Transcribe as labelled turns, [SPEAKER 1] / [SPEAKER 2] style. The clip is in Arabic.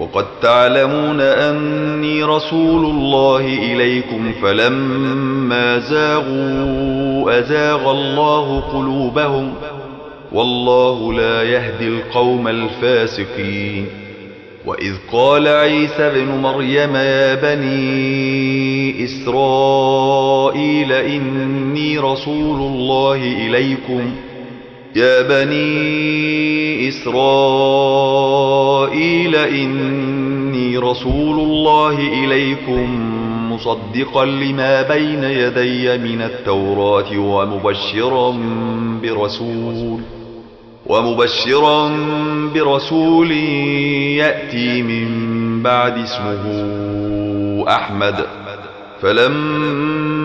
[SPEAKER 1] وقد تعلمون أني رسول الله إليكم فلما زاغوا أزاغ الله قلوبهم والله لا يهدي القوم الفاسقين. وإذ قال عيسى بن مريم يا بني إسرائيل إني رسول الله إليكم يا بني إسرائيل إني رسول الله إليكم مصدقا لما بين يدي من التوراة ومبشرا برسول ومبشرا برسول يأتي من بعد اسمه أحمد. فلما